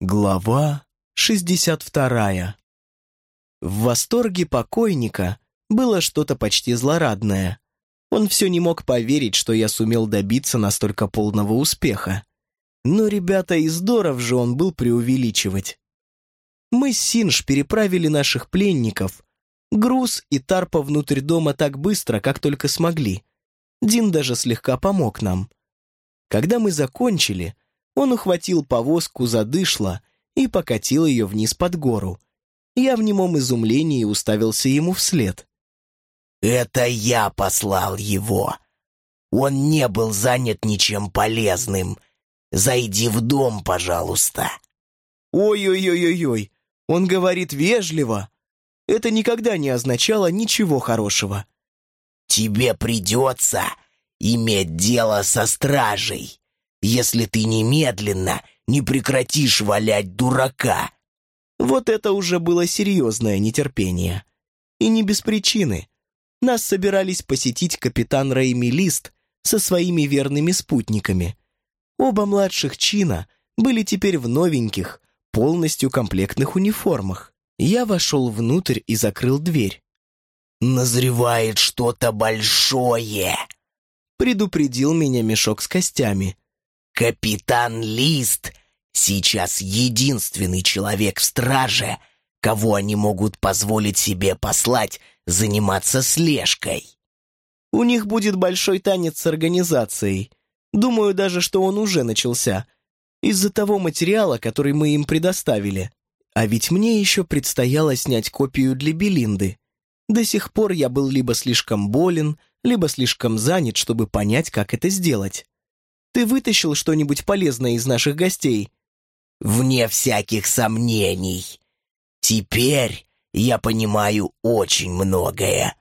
Глава 62 В восторге покойника было что-то почти злорадное. Он все не мог поверить, что я сумел добиться настолько полного успеха. Но, ребята, и здоров же он был преувеличивать. Мы с Синж переправили наших пленников, груз и тарпа внутрь дома так быстро, как только смогли. Дин даже слегка помог нам. Когда мы закончили, он ухватил повозку за дышло и покатил ее вниз под гору. Я в немом изумлении уставился ему вслед. «Это я послал его. Он не был занят ничем полезным. Зайди в дом, пожалуйста». «Ой-ой-ой-ой-ой, он говорит вежливо. Это никогда не означало ничего хорошего». «Тебе придется иметь дело со стражей если ты немедленно не прекратишь валять дурака». Вот это уже было серьезное нетерпение. И не без причины. Нас собирались посетить капитан Рейми со своими верными спутниками. Оба младших чина были теперь в новеньких, полностью комплектных униформах. Я вошел внутрь и закрыл дверь. «Назревает что-то большое!» предупредил меня мешок с костями. Капитан Лист сейчас единственный человек в страже, кого они могут позволить себе послать заниматься слежкой. У них будет большой танец с организацией. Думаю даже, что он уже начался. Из-за того материала, который мы им предоставили. А ведь мне еще предстояло снять копию для Белинды. До сих пор я был либо слишком болен, либо слишком занят, чтобы понять, как это сделать. Ты вытащил что-нибудь полезное из наших гостей?» «Вне всяких сомнений. Теперь я понимаю очень многое.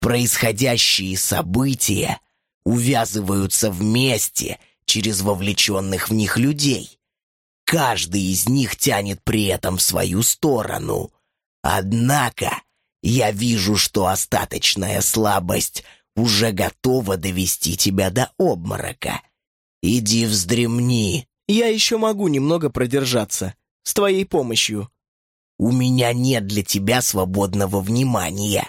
Происходящие события увязываются вместе через вовлеченных в них людей. Каждый из них тянет при этом в свою сторону. Однако я вижу, что остаточная слабость уже готова довести тебя до обморока. «Иди вздремни». «Я еще могу немного продержаться. С твоей помощью». «У меня нет для тебя свободного внимания.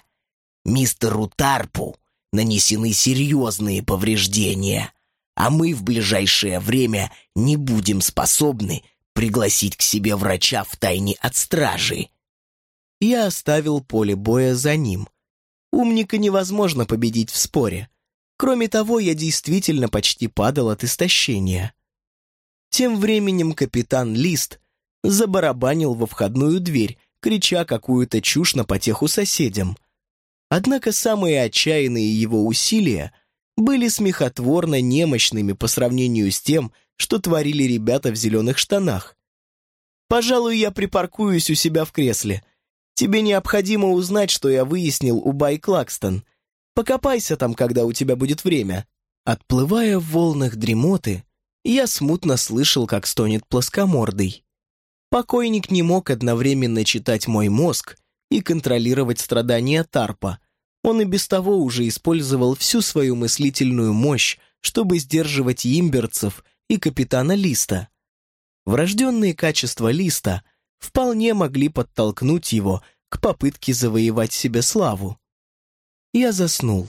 Мистеру Тарпу нанесены серьезные повреждения, а мы в ближайшее время не будем способны пригласить к себе врача в тайне от стражи». Я оставил поле боя за ним. Умника невозможно победить в споре. Кроме того, я действительно почти падал от истощения. Тем временем капитан Лист забарабанил во входную дверь, крича какую-то чушь на потеху соседям. Однако самые отчаянные его усилия были смехотворно немощными по сравнению с тем, что творили ребята в зеленых штанах. «Пожалуй, я припаркуюсь у себя в кресле. Тебе необходимо узнать, что я выяснил у Бай Клакстон», Покопайся там, когда у тебя будет время». Отплывая в волнах дремоты, я смутно слышал, как стонет плоскомордый. Покойник не мог одновременно читать мой мозг и контролировать страдания Тарпа. Он и без того уже использовал всю свою мыслительную мощь, чтобы сдерживать имберцев и капитана Листа. Врожденные качества Листа вполне могли подтолкнуть его к попытке завоевать себе славу. Я заснул.